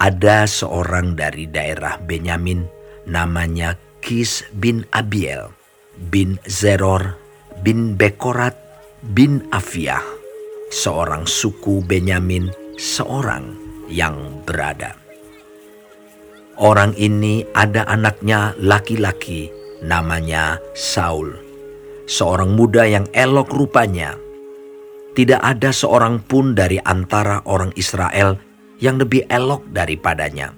ada seorang dari daerah Benyamin namanya Kis bin Abiel bin Zeror bin Bekorat bin Afiah, seorang suku Benyamin, seorang yang berada. Orang ini ada anaknya laki-laki namanya Saul, seorang muda yang elok rupanya. Tidak ada seorang pun dari antara orang Israel yang lebih elok daripadanya.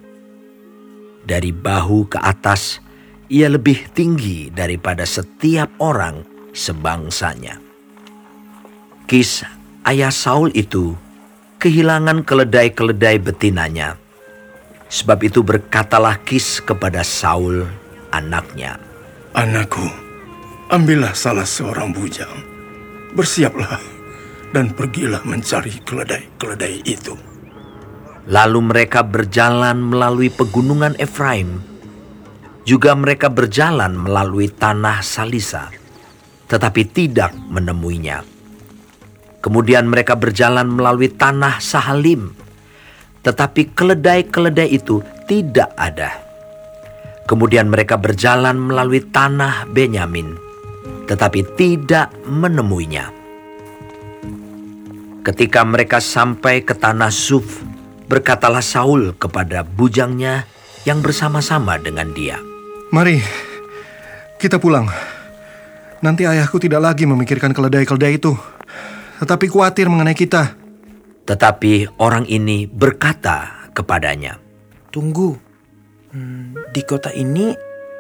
Dari bahu ke atas, ia lebih tinggi daripada setiap orang sebangsanya. Kis ayah Saul itu kehilangan keledai-keledai betinanya. Sebab itu berkatalah Kis kepada Saul anaknya. Anakku, ambillah salah seorang bujang. Bersiaplah dan pergilah mencari keledai-keledai itu. Lalu mereka berjalan melalui pegunungan Efraim. Juga mereka berjalan melalui tanah Salisa, tetapi tidak menemuinya. Kemudian mereka berjalan melalui tanah Sahalim, tetapi keledai-keledai itu tidak ada. Kemudian mereka berjalan melalui tanah Benyamin, tetapi tidak menemuinya. Ketika mereka sampai ke tanah Zuf, berkatalah Saul kepada bujangnya yang bersama-sama dengan dia. Mari, kita pulang. Nanti ayahku tidak lagi memikirkan keledai-keledai itu, tetapi khawatir mengenai kita. Tetapi orang ini berkata kepadanya, Tunggu, hmm, di kota ini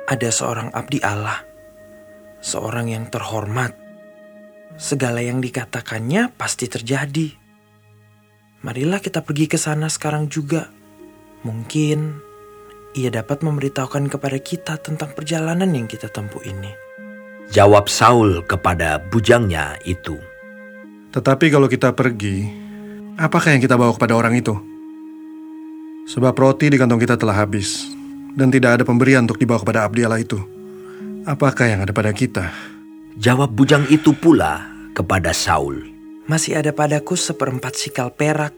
ada seorang abdi Allah, seorang yang terhormat. Segala yang dikatakannya pasti terjadi. Marilah kita pergi ke sana sekarang juga. Mungkin ia dapat memberitahukan kepada kita tentang perjalanan yang kita tempuh ini. Jawab Saul kepada bujangnya itu. Tetapi kalau kita pergi, apakah yang kita bawa kepada orang itu? Sebab roti di kantong kita telah habis, dan tidak ada pemberian untuk dibawa kepada abdi Allah itu. Apakah yang ada pada kita? Jawab bujang itu pula kepada Saul. Masih ada padaku seperempat sikal perak.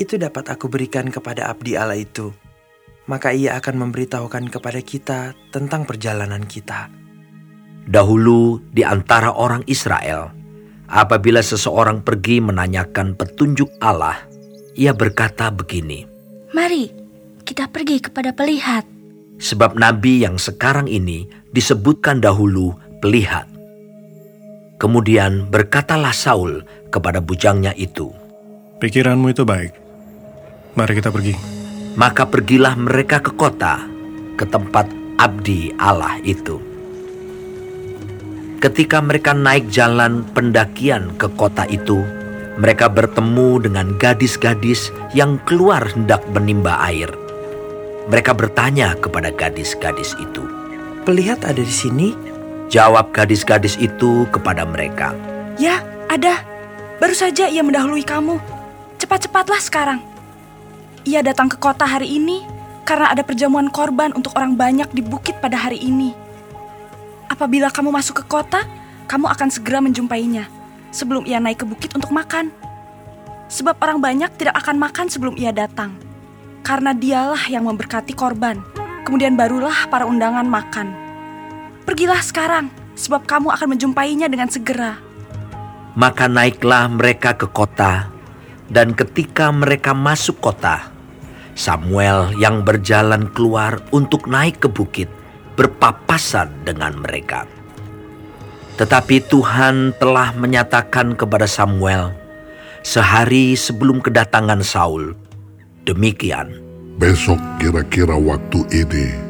Itu dapat aku berikan kepada abdi Allah itu. Maka ia akan memberitahukan kepada kita tentang perjalanan kita. Dahulu di antara orang Israel, apabila seseorang pergi menanyakan petunjuk Allah, ia berkata begini, Mari, kita pergi kepada pelihat. Sebab nabi yang sekarang ini disebutkan dahulu pelihat. Kemudian berkatalah Saul kepada bujangnya itu, Pikiranmu itu baik. Mari kita pergi. Maka pergilah mereka ke kota, ke tempat abdi Allah itu. Ketika mereka naik jalan pendakian ke kota itu, mereka bertemu dengan gadis-gadis yang keluar hendak menimba air. Mereka bertanya kepada gadis-gadis itu, Pelihat ada di sini? Jawab gadis-gadis itu kepada mereka, Ya, ada. Baru saja ia mendahului kamu. Cepat-cepatlah sekarang. Ia datang ke kota hari ini karena ada perjamuan korban untuk orang banyak di bukit pada hari ini. Apabila kamu masuk ke kota, kamu akan segera menjumpainya sebelum ia naik ke bukit untuk makan. Sebab orang banyak tidak akan makan sebelum ia datang. Karena dialah yang memberkati korban. Kemudian barulah para undangan makan. Pergilah sekarang, sebab kamu akan menjumpainya dengan segera. Maka naiklah mereka ke kota, dan ketika mereka masuk kota, Samuel yang berjalan keluar untuk naik ke bukit berpapasan dengan mereka. Tetapi Tuhan telah menyatakan kepada Samuel sehari sebelum kedatangan Saul, demikian. Besok kira-kira waktu ini,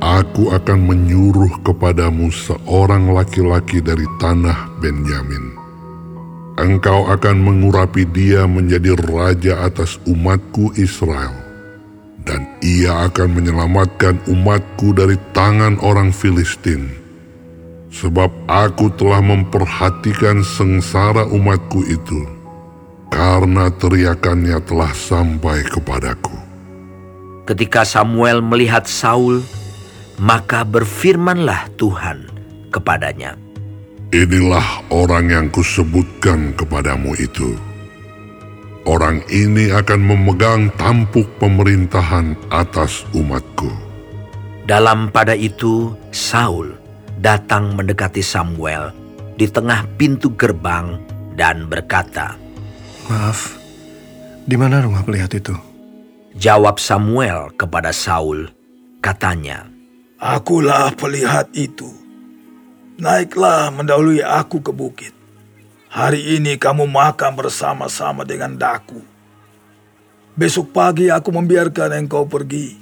aku akan menyuruh kepadamu seorang laki-laki dari tanah Benyamin. Engkau akan mengurapi dia menjadi raja atas umatku Israel. Dan ia akan menyelamatkan umatku dari tangan orang Filistin. Sebab aku telah memperhatikan sengsara umatku itu, karena teriakannya telah sampai kepadaku. Ketika Samuel melihat Saul, maka berfirmanlah Tuhan kepadanya, Inilah orang yang kusebutkan kepadamu itu. orang ini akan memegang tampuk pemerintahan atas umatku. Dalam pada itu, Saul datang mendekati Samuel di tengah pintu gerbang dan berkata, Maaf, di mana rumah pelihat itu? Jawab Samuel kepada Saul, katanya, Akulah pelihat itu. Naiklah mendahului aku ke bukit. Hari ini kamu makan bersama-sama dengan daku. Besok pagi aku membiarkan engkau pergi,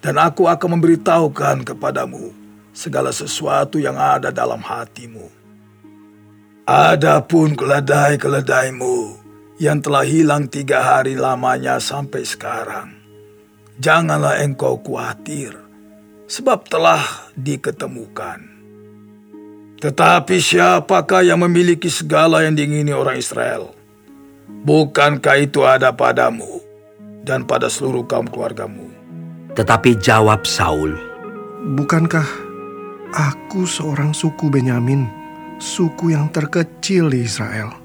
dan aku akan memberitahukan kepadamu segala sesuatu yang ada dalam hatimu. Adapun keledai-keledaimu yang telah hilang tiga hari lamanya sampai sekarang, janganlah engkau khawatir sebab telah diketemukan. Tetapi siapakah yang memiliki segala yang diingini orang Israel? Bukankah itu ada padamu dan pada seluruh kaum keluargamu? Tetapi jawab Saul, Bukankah aku seorang suku Benyamin, suku yang terkecil di Israel?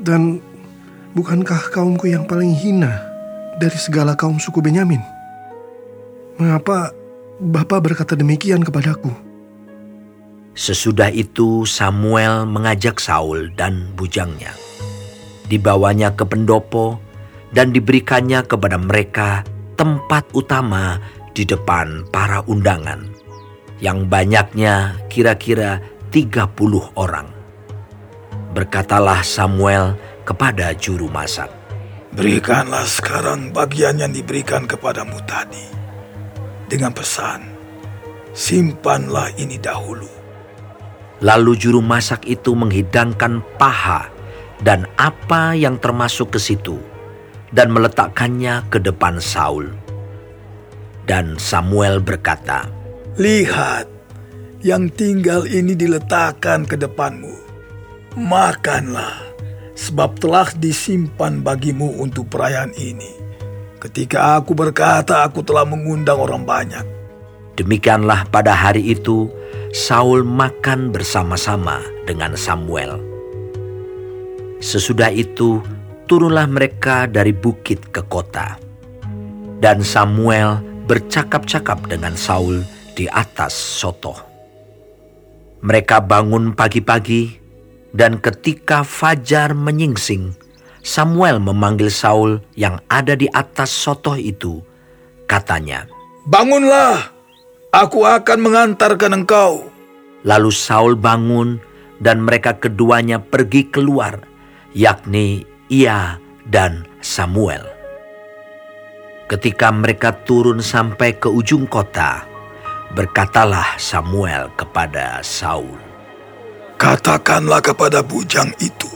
Dan bukankah kaumku yang paling hina dari segala kaum suku Benyamin? Mengapa Bapak berkata demikian kepadaku? Sesudah itu Samuel mengajak Saul dan bujangnya. Dibawanya ke pendopo dan diberikannya kepada mereka tempat utama di depan para undangan. Yang banyaknya kira-kira 30 orang. Berkatalah Samuel kepada juru masak. Berikanlah sekarang bagian yang diberikan kepadamu tadi. Dengan pesan, simpanlah ini dahulu. Lalu juru masak itu menghidangkan paha dan apa yang termasuk ke situ dan meletakkannya ke depan Saul. Dan Samuel berkata, Lihat, yang tinggal ini diletakkan ke depanmu. Makanlah, sebab telah disimpan bagimu untuk perayaan ini. Ketika aku berkata aku telah mengundang orang banyak. Demikianlah pada hari itu Saul makan bersama-sama dengan Samuel. Sesudah itu turunlah mereka dari bukit ke kota. Dan Samuel bercakap-cakap dengan Saul di atas sotoh. Mereka bangun pagi-pagi dan ketika fajar menyingsing, Samuel memanggil Saul yang ada di atas sotoh itu. Katanya, Bangunlah, aku akan mengantarkan engkau. Lalu Saul bangun dan mereka keduanya pergi keluar, yakni ia dan Samuel. Ketika mereka turun sampai ke ujung kota, berkatalah Samuel kepada Saul, Katakanlah kepada bujang itu,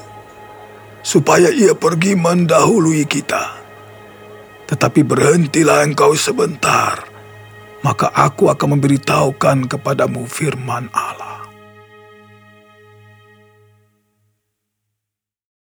supaya ia pergi mendahului kita. Tetapi berhentilah engkau sebentar, maka aku akan memberitahukan kepadamu firman Allah.